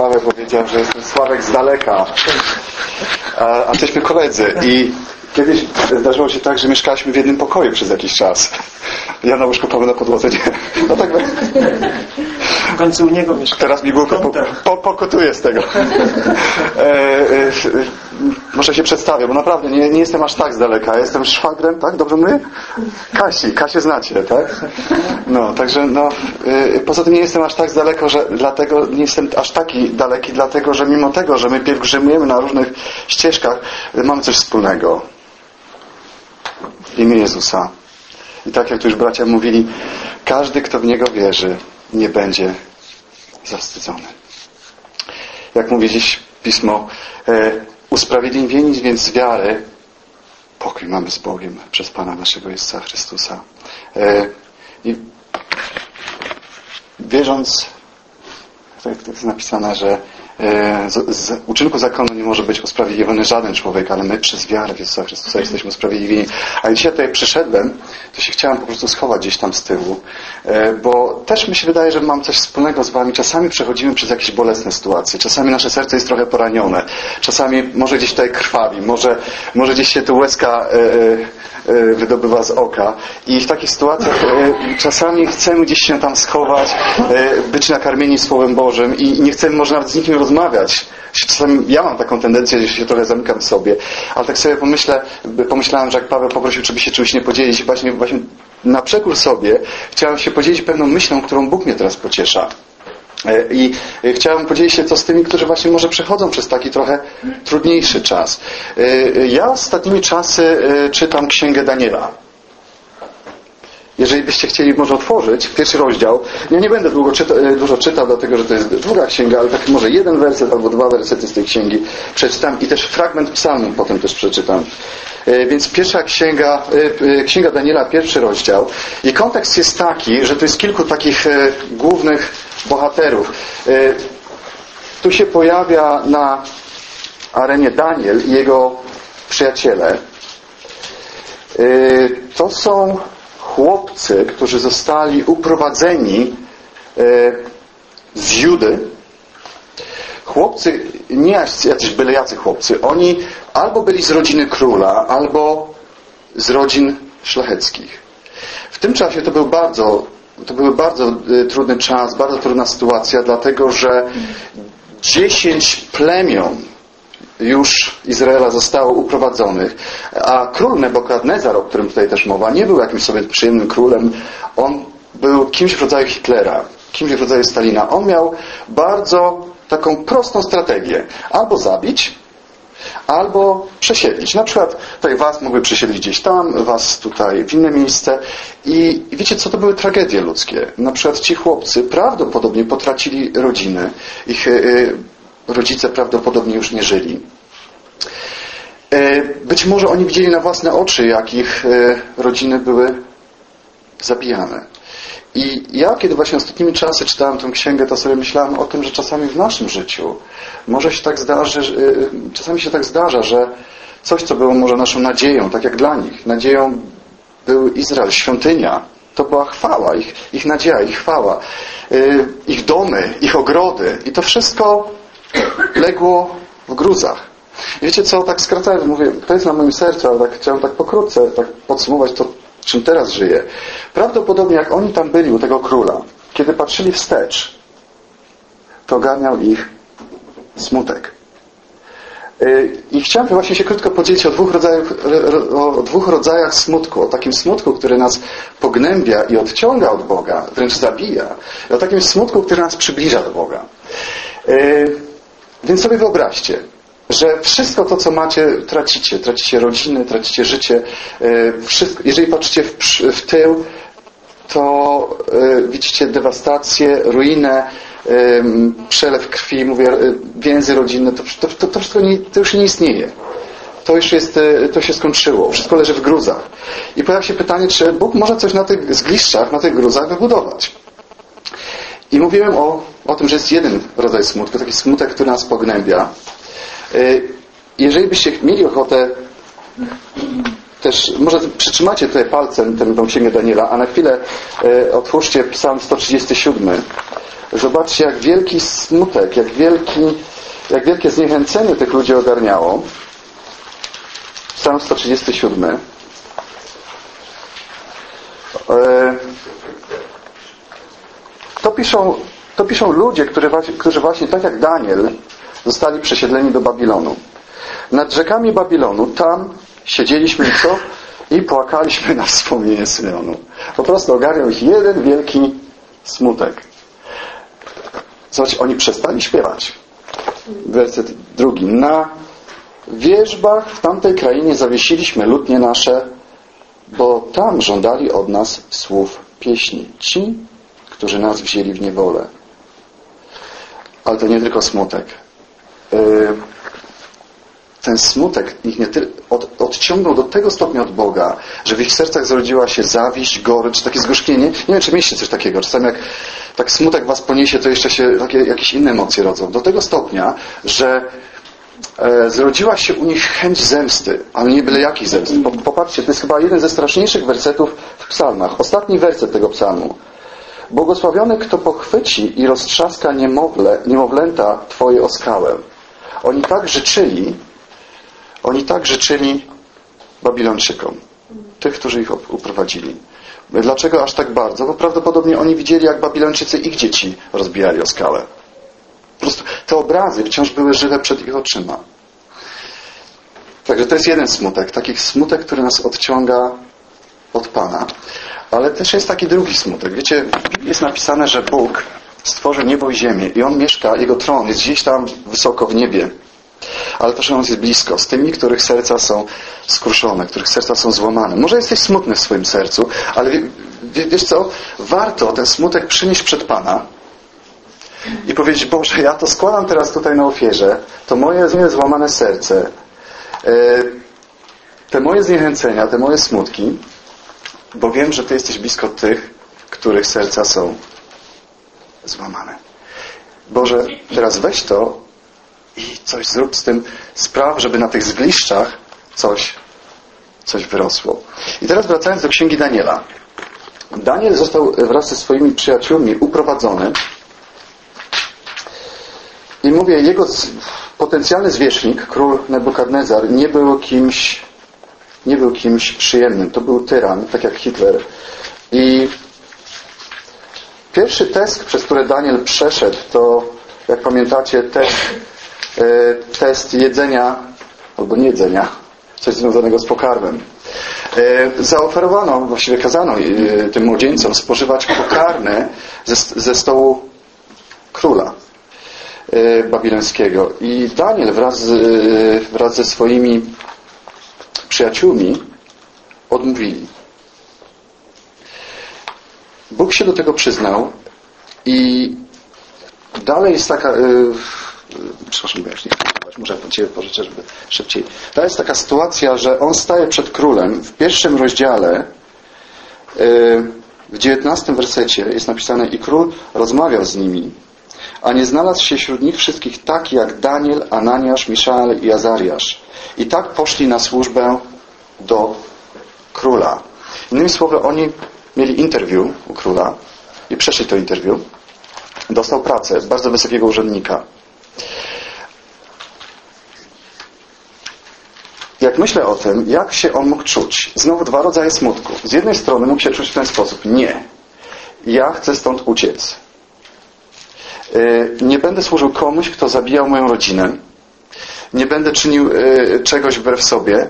Paweł powiedział, że jestem Sławek z daleka, a, a jesteśmy koledzy i kiedyś zdarzyło się tak, że mieszkaliśmy w jednym pokoju przez jakiś czas. Ja na łóżku, Paweł na podłodze, nie. No tak W końcu u niego mieszka. Teraz mi głupio po, po, pokotuję z tego. E, e, muszę się przedstawić, bo naprawdę nie, nie jestem aż tak z daleka. Jestem szwagrem, tak? Dobrze mówię? Kasi, Kasię znacie, tak? No, także no, e, poza tym nie jestem aż tak z daleko, że dlatego nie jestem aż taki daleki, dlatego, że mimo tego, że my pielgrzymujemy na różnych ścieżkach, mamy coś wspólnego. W imię Jezusa. I tak jak tu już bracia mówili, każdy, kto w Niego wierzy, nie będzie zawstydzony. Jak mówi dziś Pismo, e, usprawiedliwieni więc z wiary, pokój mamy z Bogiem przez Pana naszego Jezusa Chrystusa. E, I wierząc, tak, tak jest napisane, że z, z uczynku zakonu nie może być usprawiedliwiony żaden człowiek, ale my przez wiarę w Jezusa Chrystusa jesteśmy usprawiedliwieni. A dzisiaj tutaj przyszedłem, to się chciałem po prostu schować gdzieś tam z tyłu, e, bo też mi się wydaje, że mam coś wspólnego z Wami. Czasami przechodzimy przez jakieś bolesne sytuacje, czasami nasze serce jest trochę poranione, czasami może gdzieś tutaj krwawi, może, może gdzieś się tu łezka e, e, wydobywa z oka i w takich sytuacjach czasami chcemy gdzieś się tam schować, być nakarmieni Słowem Bożym i nie chcemy może nawet z nikim rozmawiać. Czasami ja mam taką tendencję, że się trochę zamykam w sobie, ale tak sobie pomyślę, pomyślałem, że jak Paweł poprosił, żeby się czymś nie podzielić, właśnie, właśnie na przekór sobie chciałem się podzielić pewną myślą, którą Bóg mnie teraz pociesza. I chciałem podzielić się to z tymi, którzy właśnie może przechodzą przez taki trochę trudniejszy czas. Ja ostatnimi czasy czytam Księgę Daniela. Jeżeli byście chcieli może otworzyć pierwszy rozdział, ja nie będę długo czyta, dużo czytał, dlatego że to jest długa księga, ale tak może jeden werset albo dwa wersety z tej księgi przeczytam i też fragment psalmu potem też przeczytam. Więc pierwsza księga, księga Daniela, pierwszy rozdział. I kontekst jest taki, że to jest kilku takich głównych bohaterów. Tu się pojawia na arenie Daniel i jego przyjaciele. To są chłopcy, którzy zostali uprowadzeni z Judy. Chłopcy, nie jacyś byle jacy chłopcy, oni albo byli z rodziny króla, albo z rodzin szlacheckich. W tym czasie to był bardzo, to był bardzo trudny czas, bardzo trudna sytuacja, dlatego że dziesięć plemion już Izraela zostało uprowadzonych, a król Nebukadnezar, o którym tutaj też mowa, nie był jakimś sobie przyjemnym królem, on był kimś w rodzaju Hitlera, kimś w rodzaju Stalina. On miał bardzo taką prostą strategię. Albo zabić, albo przesiedlić. Na przykład tutaj was mogły przesiedlić gdzieś tam, was tutaj w inne miejsce. I wiecie co, to były tragedie ludzkie. Na przykład ci chłopcy prawdopodobnie potracili rodziny. Ich rodzice prawdopodobnie już nie żyli. Być może oni widzieli na własne oczy, jak ich rodziny były zabijane. I ja, kiedy właśnie ostatnimi czasy czytałem tę księgę, to sobie myślałem o tym, że czasami w naszym życiu może się tak zdarzy, czasami się tak zdarza, że coś, co było może naszą nadzieją, tak jak dla nich, nadzieją był Izrael, świątynia, to była chwała, ich, ich nadzieja, ich chwała, ich domy, ich ogrody i to wszystko legło w gruzach. Wiecie co, tak skracając, mówię, to jest na moim sercu, ale tak chciałem tak pokrótce tak podsumować to, czym teraz żyję. Prawdopodobnie jak oni tam byli u tego króla, kiedy patrzyli wstecz, to ogarniał ich smutek. I chciałem właśnie się krótko podzielić o dwóch, rodzajach, o dwóch rodzajach smutku. O takim smutku, który nas pognębia i odciąga od Boga, wręcz zabija. I o takim smutku, który nas przybliża do Boga. Więc sobie wyobraźcie, że wszystko to, co macie, tracicie. Tracicie rodziny, tracicie życie. Wszystko, jeżeli patrzycie w, w tył, to widzicie dewastację, ruinę, przelew krwi, mówię, więzy rodzinne. To, to, to, to, wszystko nie, to już nie istnieje. To już jest, to się skończyło. Wszystko leży w gruzach. I pojawia się pytanie, czy Bóg może coś na tych zgliszczach, na tych gruzach wybudować. I mówiłem o, o tym, że jest jeden rodzaj smutku, taki smutek, który nas pognębia. Jeżeli byście mieli ochotę też, może przytrzymacie tutaj palcem tę, tą księgę Daniela, a na chwilę otwórzcie psalm 137. Zobaczcie, jak wielki smutek, jak, wielki, jak wielkie zniechęcenie tych ludzi ogarniało. Psalm 137. E, to piszą, to piszą ludzie, którzy właśnie tak jak Daniel zostali przesiedleni do Babilonu. Nad rzekami Babilonu, tam siedzieliśmy i co? I płakaliśmy na wspomnienie Syrionu. Po prostu ogarniał ich jeden wielki smutek. Zobaczcie, oni przestali śpiewać. Werset drugi. Na wierzbach w tamtej krainie zawiesiliśmy lutnie nasze, bo tam żądali od nas słów pieśni. Ci, którzy nas wzięli w niewolę. Ale to nie tylko smutek. Yy, ten smutek ich nie od, odciągnął do tego stopnia od Boga, że w ich sercach zrodziła się zawiść, gorycz, takie zgorzknienie. Nie wiem, czy mieliście coś takiego. Czasami jak tak smutek was poniesie, to jeszcze się takie, jakieś inne emocje rodzą. Do tego stopnia, że e, zrodziła się u nich chęć zemsty, ale nie byle jakich zemsty. Popatrzcie, to jest chyba jeden ze straszniejszych wersetów w psalmach. Ostatni werset tego psalmu. Błogosławiony, kto pochwyci i roztrzaska niemowlę, niemowlęta Twoje o skałę. Oni tak życzyli, oni tak życzyli Babilończykom, tych, którzy ich uprowadzili. Dlaczego aż tak bardzo? Bo prawdopodobnie oni widzieli, jak Babilończycy ich dzieci rozbijali o skałę. Po prostu te obrazy wciąż były żywe przed ich oczyma. Także to jest jeden smutek. Taki smutek, który nas odciąga od Pana. Ale też jest taki drugi smutek. Wiecie, jest napisane, że Bóg stworzył niebo i ziemię i On mieszka, Jego tron jest gdzieś tam wysoko w niebie. Ale to, że On jest blisko, z tymi, których serca są skruszone, których serca są złamane. Może jesteś smutny w swoim sercu, ale wiesz co? Warto ten smutek przynieść przed Pana i powiedzieć, Boże, ja to składam teraz tutaj na ofierze, to moje złamane serce, e, te moje zniechęcenia, te moje smutki, bo wiem, że Ty jesteś blisko tych, których serca są złamane. Boże, teraz weź to i coś zrób z tym, spraw, żeby na tych zgliszczach coś, coś wyrosło. I teraz wracając do księgi Daniela. Daniel został wraz ze swoimi przyjaciółmi uprowadzony i mówię, jego potencjalny zwierzchnik, król Nebukadnezar, nie był kimś nie był kimś przyjemnym. To był tyran, tak jak Hitler. I pierwszy test, przez który Daniel przeszedł, to, jak pamiętacie, test, e, test jedzenia, albo nie jedzenia, coś związanego z pokarmem. E, zaoferowano, właściwie kazano e, tym młodzieńcom spożywać pokarmy ze, ze stołu króla babilońskiego. I Daniel wraz, wraz ze swoimi przyjaciółmi odmówili. Bóg się do tego przyznał i dalej jest taka... Yy, przepraszam, bo ja już nie chcę może Ciebie pożyczę, żeby szybciej. To jest taka sytuacja, że on staje przed królem w pierwszym rozdziale yy, w dziewiętnastym wersecie jest napisane i król rozmawiał z nimi, a nie znalazł się wśród nich wszystkich tak jak Daniel, Ananiasz, Miszael i Azariasz. I tak poszli na służbę do króla. Innymi słowy, oni mieli interwiu u króla i przeszli to interwiu. Dostał pracę bardzo wysokiego urzędnika. Jak myślę o tym, jak się on mógł czuć? Znowu dwa rodzaje smutku. Z jednej strony mógł się czuć w ten sposób. Nie. Ja chcę stąd uciec. Y, nie będę służył komuś, kto zabijał moją rodzinę. Nie będę czynił y, czegoś wbrew sobie.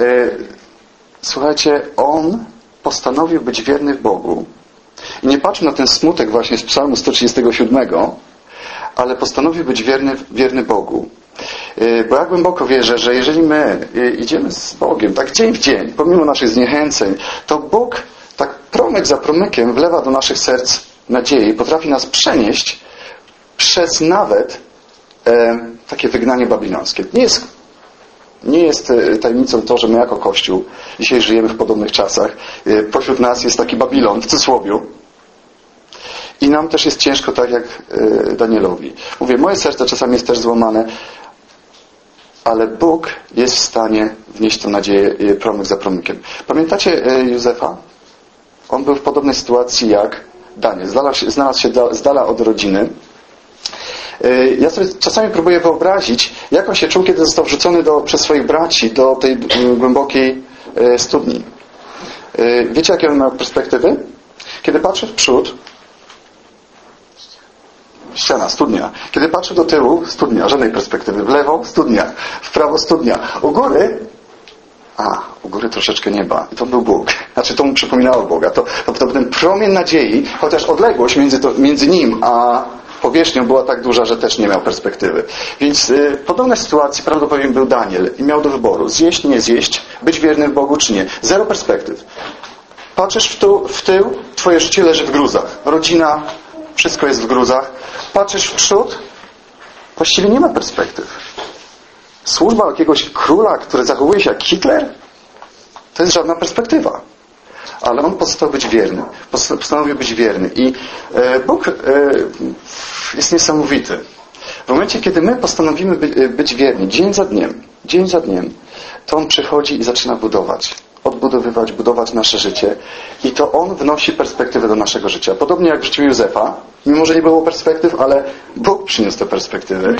Y, słuchajcie, on postanowił być wierny Bogu. I nie patrzmy na ten smutek właśnie z psalmu 137, ale postanowił być wierny, wierny Bogu. Y, bo ja głęboko wierzę, że jeżeli my idziemy z Bogiem, tak dzień w dzień, pomimo naszych zniechęceń, to Bóg tak promyk za promykiem wlewa do naszych serc nadzieję i potrafi nas przenieść przez nawet e, takie wygnanie babilońskie. Nie jest nie jest e, tajemnicą to, że my jako Kościół dzisiaj żyjemy w podobnych czasach. E, pośród nas jest taki Babilon w cudzysłowiu. I nam też jest ciężko, tak jak e, Danielowi. Mówię, moje serce czasami jest też złamane, ale Bóg jest w stanie wnieść tę nadzieję promyk za promykiem. Pamiętacie Józefa? On był w podobnej sytuacji jak Daniel. Znalazł się, znalazł się z dala od rodziny. Ja sobie czasami próbuję wyobrazić, jak on się czuł, kiedy został wrzucony do, przez swoich braci do tej głębokiej studni. Wiecie, jakie on miał perspektywy? Kiedy patrzy w przód, ściana, studnia. Kiedy patrzę do tyłu, studnia, żadnej perspektywy. W lewo, studnia. W prawo, studnia. U góry, a, u góry troszeczkę nieba. I to był Bóg. Znaczy, to mu przypominało Boga. To, to, to ten promień nadziei, chociaż odległość między, to, między nim a powierzchnią była tak duża, że też nie miał perspektywy. Więc y, podobnej sytuacji prawdopodobnie był Daniel i miał do wyboru zjeść, nie zjeść, być wiernym Bogu czy nie. Zero perspektyw. Patrzysz w, tu, w tył, twoje życie leży w gruzach. Rodzina, wszystko jest w gruzach. Patrzysz w przód, właściwie nie ma perspektyw. Służba jakiegoś króla, który zachowuje się jak Hitler, to jest żadna perspektywa. Ale on postanowił być wierny. Postanowił być wierny. I e, Bóg e, jest niesamowity. W momencie, kiedy my postanowimy by, być wierni, dzień za dniem, dzień za dniem, to On przychodzi i zaczyna budować odbudowywać, budować nasze życie i to On wnosi perspektywę do naszego życia. Podobnie jak w życiu Józefa, mimo że nie było perspektyw, ale Bóg przyniósł te perspektywy.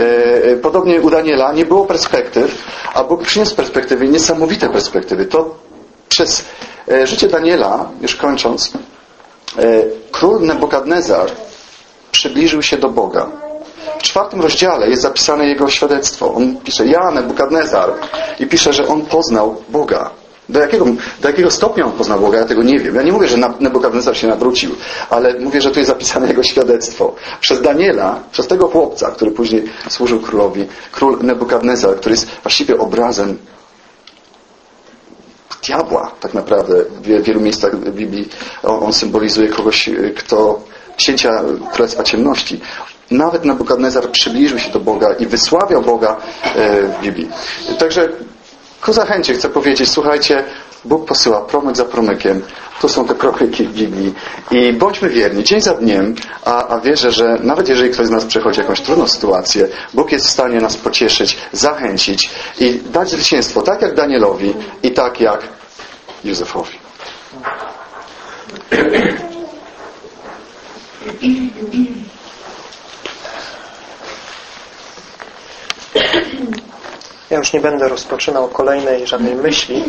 E, e, podobnie u Daniela nie było perspektyw, a Bóg przyniósł perspektywy, niesamowite perspektywy. To przez e, życie Daniela, już kończąc, król Nebukadnezar przybliżył się do Boga. W czwartym rozdziale jest zapisane jego świadectwo. On pisze, ja, Nebukadnezar, i pisze, że on poznał Boga. Do jakiego, do jakiego stopnia on poznał Boga, ja tego nie wiem. Ja nie mówię, że Nebukadnezar się nawrócił, ale mówię, że tu jest zapisane jego świadectwo. Przez Daniela, przez tego chłopca, który później służył królowi, król Nebukadnezar, który jest właściwie obrazem diabła tak naprawdę w wielu miejscach w Biblii on symbolizuje kogoś, kto księcia Królestwa Ciemności. Nawet Nebukadnezar przybliżył się do Boga i wysławiał Boga e, w Biblii. Także Ku zachęcie chcę powiedzieć, słuchajcie, Bóg posyła promyk za promykiem. To są te promyki w Biblii. I bądźmy wierni, dzień za dniem, a, a wierzę, że nawet jeżeli ktoś z nas przechodzi jakąś trudną sytuację, Bóg jest w stanie nas pocieszyć, zachęcić i dać zwycięstwo, tak jak Danielowi i tak jak Józefowi. Ja już nie będę rozpoczynał kolejnej żadnej myśli,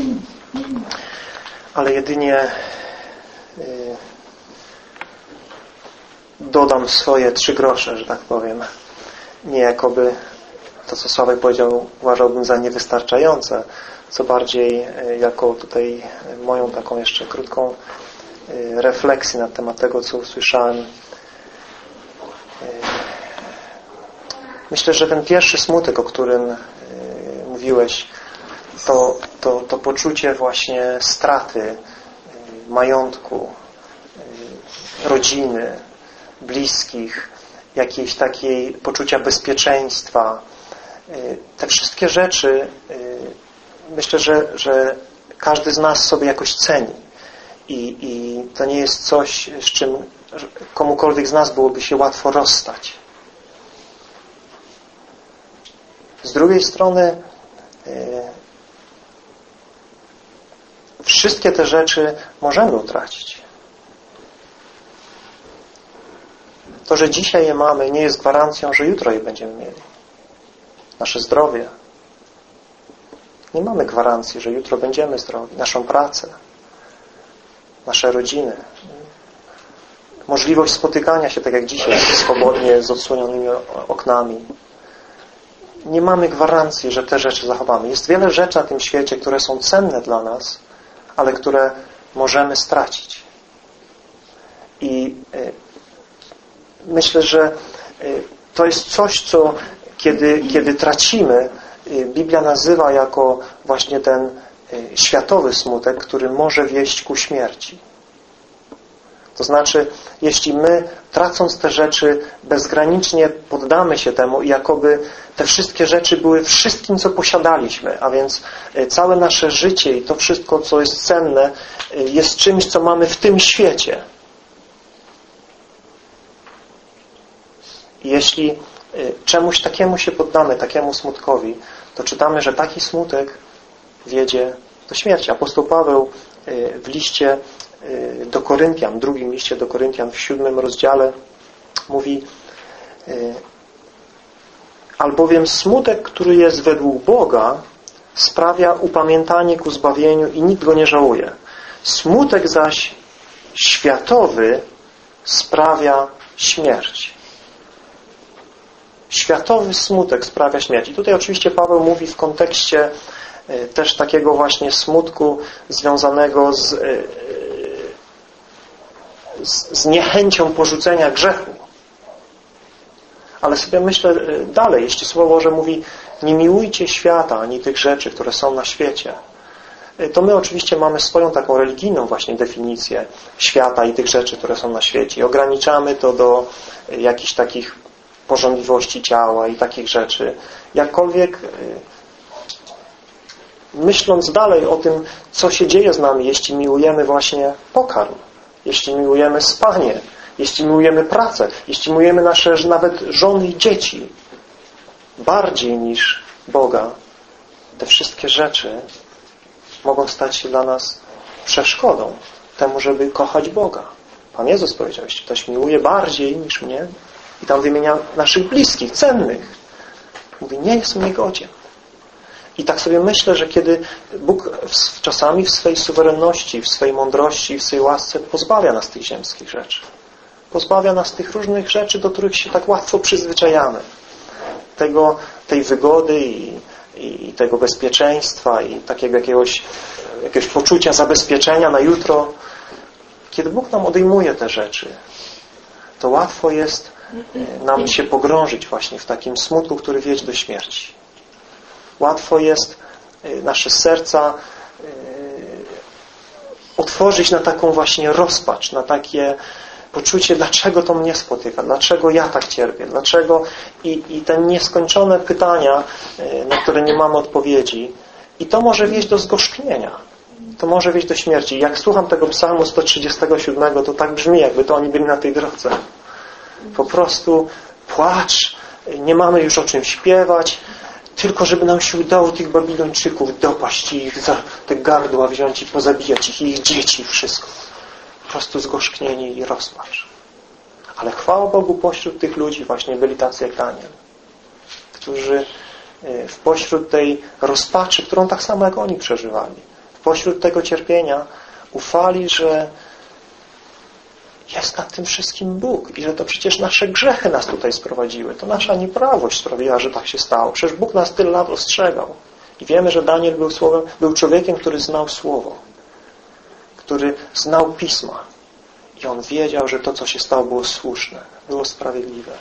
ale jedynie y, dodam swoje trzy grosze, że tak powiem. Nie jakoby to, co Sławek powiedział, uważałbym za niewystarczające, co bardziej y, jako tutaj moją taką jeszcze krótką y, refleksję na temat tego, co usłyszałem. Myślę, że ten pierwszy smutek, o którym mówiłeś, to, to, to poczucie właśnie straty y, majątku, y, rodziny, bliskich, jakiejś takiej poczucia bezpieczeństwa. Y, te wszystkie rzeczy myślę, że, że każdy z nas sobie jakoś ceni. I, I to nie jest coś, z czym komukolwiek z nas byłoby się łatwo rozstać. Z drugiej strony wszystkie te rzeczy możemy utracić. To, że dzisiaj je mamy, nie jest gwarancją, że jutro je będziemy mieli. Nasze zdrowie. Nie mamy gwarancji, że jutro będziemy zdrowi. Naszą pracę. Nasze rodziny. Możliwość spotykania się, tak jak dzisiaj, swobodnie z odsłonionymi oknami nie mamy gwarancji, że te rzeczy zachowamy. Jest wiele rzeczy na tym świecie, które są cenne dla nas, ale które możemy stracić. I y, myślę, że y, to jest coś, co kiedy, kiedy tracimy, y, Biblia nazywa jako właśnie ten światowy smutek, który może wieść ku śmierci. To znaczy, jeśli my, tracąc te rzeczy, bezgranicznie poddamy się temu i jakoby te wszystkie rzeczy były wszystkim, co posiadaliśmy, a więc e, całe nasze życie i to wszystko, co jest cenne, e, jest czymś, co mamy w tym świecie. Jeśli e, czemuś takiemu się poddamy, takiemu smutkowi, to czytamy, że taki smutek wiedzie do śmierci. Apostoł Paweł w liście y, do Koryntian, drugim liście do Koryntian w siódmym rozdziale mówi y, albowiem smutek, który jest według Boga sprawia upamiętanie ku zbawieniu i nikt go nie żałuje. Smutek zaś światowy sprawia śmierć. Światowy smutek sprawia śmierć. I tutaj oczywiście Paweł mówi w kontekście e, też takiego właśnie smutku związanego z, z, z niechęcią porzucenia grzechu. Ale sobie myślę e, dalej, jeśli Słowo Boże mówi nie miłujcie świata ani tych rzeczy, które są na świecie, to my oczywiście mamy swoją taką religijną właśnie definicję świata i tych rzeczy, które są na świecie. I ograniczamy to do jakichś takich porządliwości ciała i takich rzeczy. Jakkolwiek y, myśląc dalej o tym, co się dzieje z nami, jeśli miłujemy właśnie pokarm, jeśli miłujemy spanie, jeśli miłujemy pracę, jeśli miłujemy nasze nawet żony i dzieci bardziej niż Boga, te wszystkie rzeczy mogą stać się dla nas przeszkodą temu, żeby kochać Boga. Pan Jezus powiedział, jeśli ktoś miłuje bardziej niż mnie, i tam wymienia naszych bliskich, cennych. Mówi, nie jestem niegodzien. I tak sobie myślę, że kiedy Bóg czasami w swej suwerenności, w swej mądrości, w swej łasce pozbawia nas tych ziemskich rzeczy. Pozbawia nas tych różnych rzeczy, do których się tak łatwo przyzwyczajamy. Tego, tej wygody i, i tego bezpieczeństwa i takiego jakiegoś, jakiegoś poczucia zabezpieczenia na jutro. Kiedy Bóg nam odejmuje te rzeczy, to łatwo jest nam się pogrążyć właśnie w takim smutku, który wiedzie do śmierci. Łatwo jest y, nasze serca y, otworzyć na taką właśnie rozpacz, na takie poczucie, dlaczego to mnie spotyka, dlaczego ja tak cierpię, dlaczego i, i te nieskończone pytania, y, na które nie mamy odpowiedzi i to może wieść do zgorzknienia. To może wieść do śmierci. Jak słucham tego psalmu 137, to tak brzmi, jakby to oni byli na tej drodze po prostu płacz, nie mamy już o czym śpiewać, tylko żeby nam się udało tych Babilończyków dopaść i ich za te gardła wziąć i pozabijać ich, i ich dzieci, wszystko. Po prostu zgorzknienie i rozpacz. Ale chwała Bogu pośród tych ludzi właśnie byli tacy jak Daniel, którzy e, w pośród tej rozpaczy, którą tak samo jak oni przeżywali, w pośród tego cierpienia ufali, że jest nad tym wszystkim Bóg i że to przecież nasze grzechy nas tutaj sprowadziły. To nasza nieprawość sprawiła, że tak się stało. Przecież Bóg nas tyle lat ostrzegał. I wiemy, że Daniel był, słowem, był człowiekiem, który znał Słowo, który znał Pisma. I on wiedział, że to, co się stało, było słuszne, było sprawiedliwe.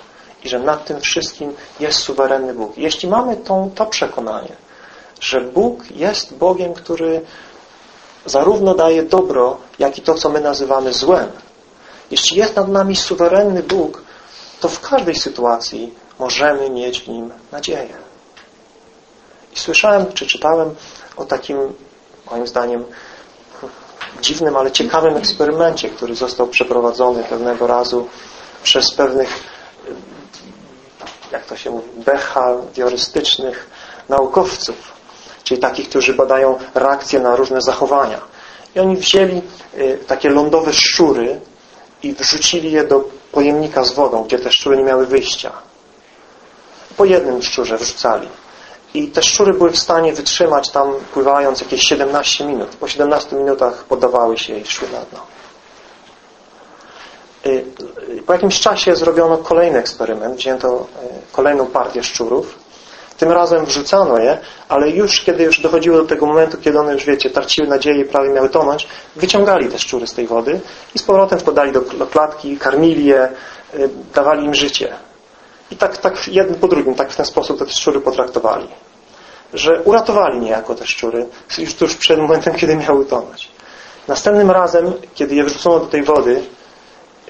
I że nad tym wszystkim jest suwerenny Bóg. Jeśli mamy tą, to przekonanie, że Bóg jest Bogiem, który zarówno daje dobro, jak i to, co my nazywamy złem, jeśli jest nad nami suwerenny Bóg, to w każdej sytuacji możemy mieć w Nim nadzieję. I słyszałem, czy czytałem o takim, moim zdaniem, dziwnym, ale ciekawym eksperymencie, który został przeprowadzony pewnego razu przez pewnych, jak to się mówi, behawiorystycznych naukowców, czyli takich, którzy badają reakcje na różne zachowania. I oni wzięli y, takie lądowe szczury i wrzucili je do pojemnika z wodą, gdzie te szczury nie miały wyjścia. Po jednym szczurze wrzucali. I te szczury były w stanie wytrzymać tam pływając jakieś 17 minut. Po 17 minutach poddawały się i szły na dno. Y, po jakimś czasie zrobiono kolejny eksperyment. Wzięto y, kolejną partię szczurów tym razem wrzucano je, ale już kiedy już dochodziło do tego momentu, kiedy one już, wiecie, traciły nadzieję i prawie miały tonąć, wyciągali te szczury z tej wody i z powrotem wkładali do, do klatki, karmili je, y, dawali im życie. I tak, tak jeden po drugim, tak w ten sposób te szczury potraktowali. Że uratowali niejako te szczury już tuż przed momentem, kiedy miały tonąć. Następnym razem, kiedy je wrzucono do tej wody,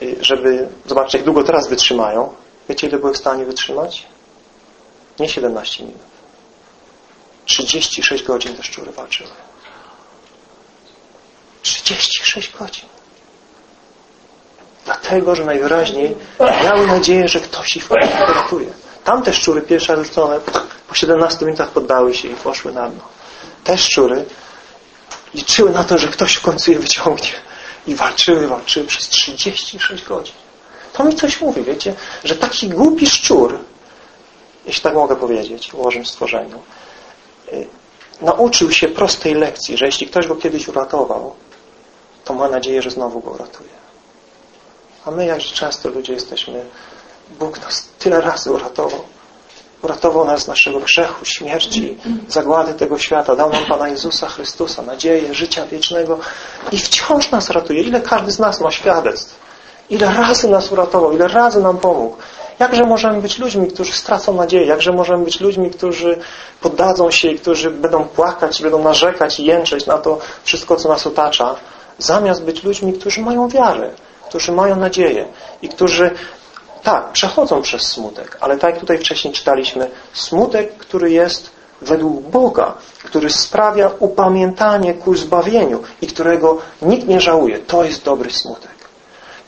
y, żeby zobaczyć, jak długo teraz wytrzymają, wiecie, ile były w stanie wytrzymać? Nie 17 minut. 36 godzin te szczury walczyły. 36 godzin. Dlatego, że najwyraźniej miały nadzieję, że ktoś ich w końcu ratuje. Tamte szczury pierwsze rzucone po 17 minutach poddały się i poszły na dno. Te szczury liczyły na to, że ktoś w końcu je wyciągnie I walczyły, walczyły przez 36 godzin. To mi coś mówi, wiecie, że taki głupi szczur, jeśli tak mogę powiedzieć, o Bożym stworzeniu, y, nauczył się prostej lekcji, że jeśli ktoś go kiedyś uratował, to ma nadzieję, że znowu go uratuje. A my jakże często ludzie jesteśmy, Bóg nas tyle razy uratował. Uratował nas z naszego grzechu, śmierci, zagłady tego świata. Dał nam Pana Jezusa Chrystusa, nadzieję życia wiecznego i wciąż nas ratuje. Ile każdy z nas ma świadectw. Ile razy nas uratował, ile razy nam pomógł. Jakże możemy być ludźmi, którzy stracą nadzieję? Jakże możemy być ludźmi, którzy poddadzą się i którzy będą płakać, będą narzekać i jęczeć na to wszystko, co nas otacza, zamiast być ludźmi, którzy mają wiarę, którzy mają nadzieję i którzy tak, przechodzą przez smutek, ale tak jak tutaj wcześniej czytaliśmy, smutek, który jest według Boga, który sprawia upamiętanie ku zbawieniu i którego nikt nie żałuje. To jest dobry smutek.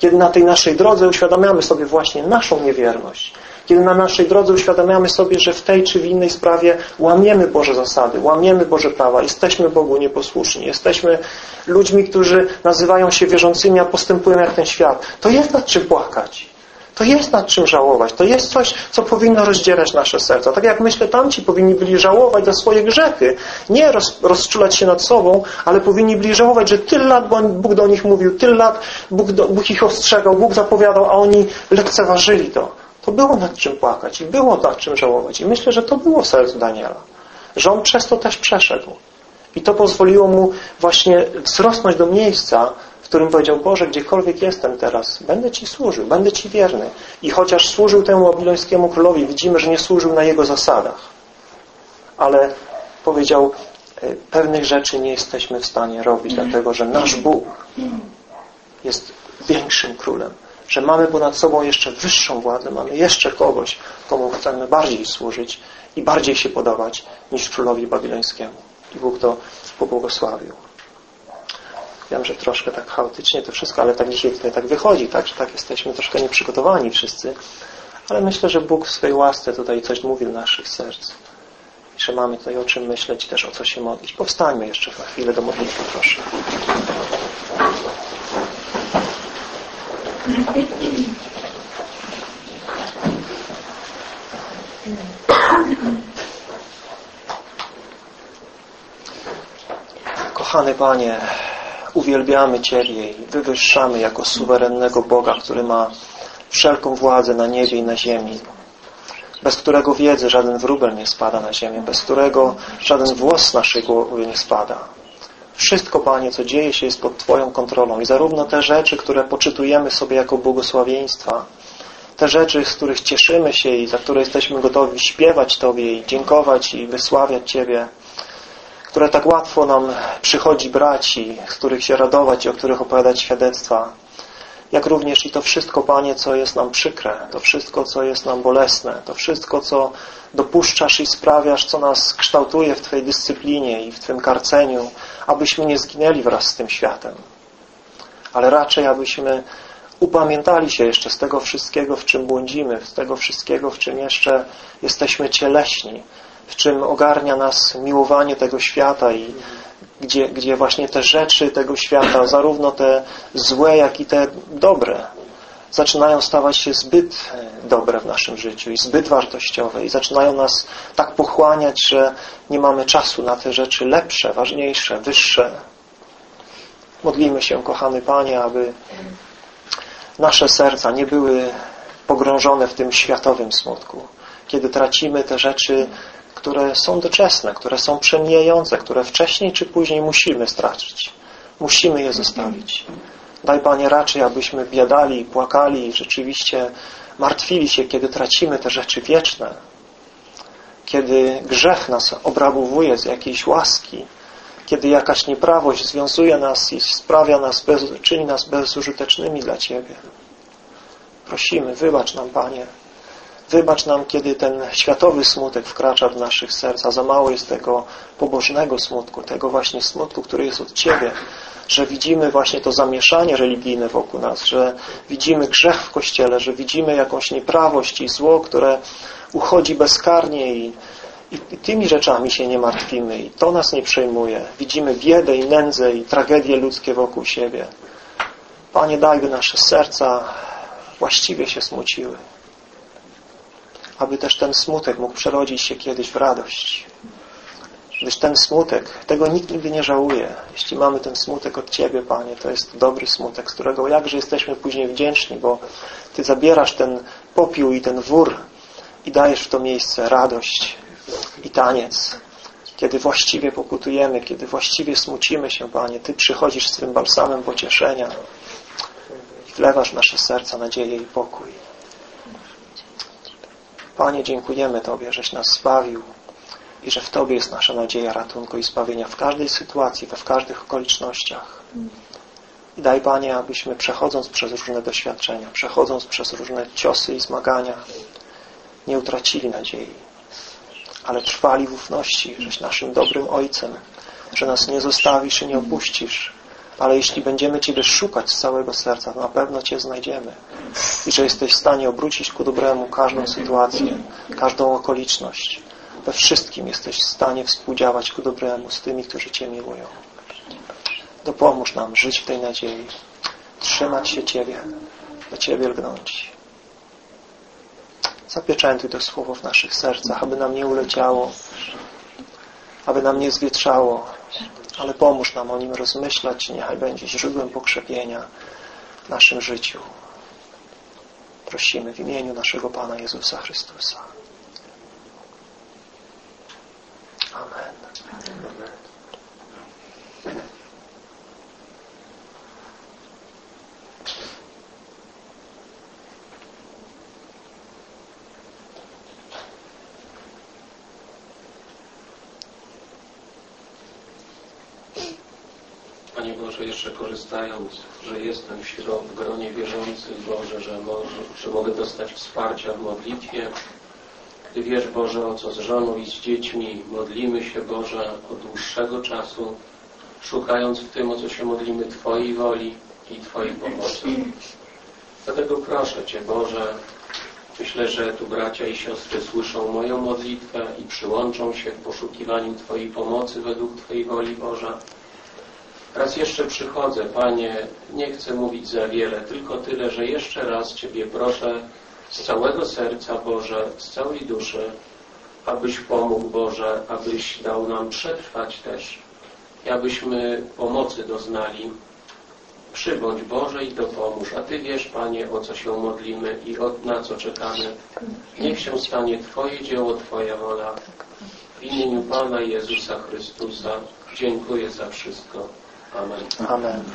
Kiedy na tej naszej drodze uświadamiamy sobie właśnie naszą niewierność, kiedy na naszej drodze uświadamiamy sobie, że w tej czy w innej sprawie łamiemy Boże zasady, łamiemy Boże prawa, jesteśmy Bogu nieposłuszni, jesteśmy ludźmi, którzy nazywają się wierzącymi, a postępują jak ten świat, to jest nad czym płakać. To jest nad czym żałować. To jest coś, co powinno rozdzierać nasze serca. Tak jak myślę, tamci powinni byli żałować za swoje grzechy. Nie roz, rozczulać się nad sobą, ale powinni byli żałować, że tyle lat Bóg do nich mówił, tyle lat Bóg, do, Bóg ich ostrzegał, Bóg zapowiadał, a oni lekceważyli to. To było nad czym płakać i było nad czym żałować. I myślę, że to było w sercu Daniela. Że on przez to też przeszedł. I to pozwoliło mu właśnie wzrosnąć do miejsca, którym powiedział, Boże, gdziekolwiek jestem teraz, będę Ci służył, będę Ci wierny. I chociaż służył temu babilońskiemu królowi, widzimy, że nie służył na jego zasadach. Ale powiedział, e, pewnych rzeczy nie jesteśmy w stanie robić, dlatego że nasz Bóg jest większym królem. Że mamy ponad sobą jeszcze wyższą władzę, mamy jeszcze kogoś, komu chcemy bardziej służyć i bardziej się podobać niż królowi babilońskiemu. I Bóg to pobłogosławił. Wiem, że troszkę tak chaotycznie to wszystko, ale tak dzisiaj tutaj tak wychodzi, tak, że tak jesteśmy troszkę nieprzygotowani wszyscy. Ale myślę, że Bóg w swojej łasce tutaj coś mówi do naszych serc. I że mamy tutaj o czym myśleć też o co się modlić. Powstańmy jeszcze na chwilę do modlitwy, proszę. Kochany Panie, uwielbiamy Ciebie i wywyższamy jako suwerennego Boga, który ma wszelką władzę na niebie i na ziemi, bez którego wiedzy żaden wróbel nie spada na ziemię, bez którego żaden włos naszej głowy nie spada. Wszystko, Panie, co dzieje się, jest pod Twoją kontrolą i zarówno te rzeczy, które poczytujemy sobie jako błogosławieństwa, te rzeczy, z których cieszymy się i za które jesteśmy gotowi śpiewać Tobie i dziękować i wysławiać Ciebie, które tak łatwo nam przychodzi braci, z których się radować i o których opowiadać świadectwa, jak również i to wszystko, Panie, co jest nam przykre, to wszystko, co jest nam bolesne, to wszystko, co dopuszczasz i sprawiasz, co nas kształtuje w Twojej dyscyplinie i w Twym karceniu, abyśmy nie zginęli wraz z tym światem, ale raczej abyśmy upamiętali się jeszcze z tego wszystkiego, w czym błądzimy, z tego wszystkiego, w czym jeszcze jesteśmy cieleśni, w czym ogarnia nas miłowanie tego świata i gdzie, gdzie właśnie te rzeczy tego świata, zarówno te złe, jak i te dobre, zaczynają stawać się zbyt dobre w naszym życiu i zbyt wartościowe i zaczynają nas tak pochłaniać, że nie mamy czasu na te rzeczy lepsze, ważniejsze, wyższe. Modlimy się, kochany Panie, aby nasze serca nie były pogrążone w tym światowym smutku. Kiedy tracimy te rzeczy które są doczesne, które są przemijające, które wcześniej czy później musimy stracić. Musimy je zostawić. Daj Panie raczej, abyśmy biadali, płakali rzeczywiście martwili się, kiedy tracimy te rzeczy wieczne. Kiedy grzech nas obrabowuje z jakiejś łaski, kiedy jakaś nieprawość związuje nas i sprawia nas, bez, czyni nas bezużytecznymi dla Ciebie. Prosimy, wybacz nam, Panie, Wybacz nam, kiedy ten światowy smutek wkracza w naszych serca. Za mało jest tego pobożnego smutku, tego właśnie smutku, który jest od Ciebie, że widzimy właśnie to zamieszanie religijne wokół nas, że widzimy grzech w Kościele, że widzimy jakąś nieprawość i zło, które uchodzi bezkarnie i, i, i tymi rzeczami się nie martwimy i to nas nie przejmuje. Widzimy biedę i nędzę i tragedie ludzkie wokół siebie. Panie, daj, by nasze serca właściwie się smuciły. Aby też ten smutek mógł przerodzić się kiedyś w radość. Gdyż ten smutek, tego nikt nigdy nie żałuje. Jeśli mamy ten smutek od Ciebie, Panie, to jest dobry smutek, z którego jakże jesteśmy później wdzięczni, bo Ty zabierasz ten popiół i ten wór i dajesz w to miejsce radość i taniec. Kiedy właściwie pokutujemy, kiedy właściwie smucimy się, Panie, Ty przychodzisz z tym balsamem pocieszenia i wlewasz nasze serca nadzieję i pokój. Panie, dziękujemy Tobie, żeś nas zbawił i że w Tobie jest nasza nadzieja ratunku i zbawienia w każdej sytuacji, we w każdych okolicznościach. I daj Panie, abyśmy przechodząc przez różne doświadczenia, przechodząc przez różne ciosy i zmagania, nie utracili nadziei, ale trwali w ufności, żeś naszym dobrym Ojcem, że nas nie zostawisz i nie opuścisz, ale jeśli będziemy Ciebie szukać z całego serca, to na pewno Cię znajdziemy. I że jesteś w stanie obrócić ku dobremu każdą sytuację, każdą okoliczność. We wszystkim jesteś w stanie współdziałać ku dobremu z tymi, którzy Cię miłują. Dopomóż nam żyć w tej nadziei, trzymać się Ciebie, do Ciebie lgnąć. Zapieczętuj to słowo w naszych sercach, aby nam nie uleciało, aby nam nie zwietrzało, ale pomóż nam o nim rozmyślać, niechaj będzie źródłem pokrzepienia w naszym życiu. Prosimy w imieniu naszego Pana Jezusa Chrystusa. Amen. Panie Boże, jeszcze korzystając, że jestem w, gronie wierzących, Boże, że, może, że mogę dostać wsparcia w modlitwie. Ty wiesz, Boże, o co z żoną i z dziećmi modlimy się, Boże, od dłuższego czasu, szukając w tym, o co się modlimy, Twojej woli i Twojej pomocy. Dlatego proszę Cię, Boże, myślę, że tu bracia i siostry słyszą moją modlitwę i przyłączą się w poszukiwaniu Twojej pomocy według Twojej woli, Boże. Raz jeszcze przychodzę, Panie, nie chcę mówić za wiele, tylko tyle, że jeszcze raz Ciebie proszę z całego serca, Boże, z całej duszy, abyś pomógł, Boże, abyś dał nam przetrwać też i abyśmy pomocy doznali. Przybądź, Boże, i dopomóż. A Ty wiesz, Panie, o co się modlimy i na co czekamy. Niech się stanie Twoje dzieło, Twoja wola. W imieniu Pana Jezusa Chrystusa dziękuję za wszystko. Amen. Amen.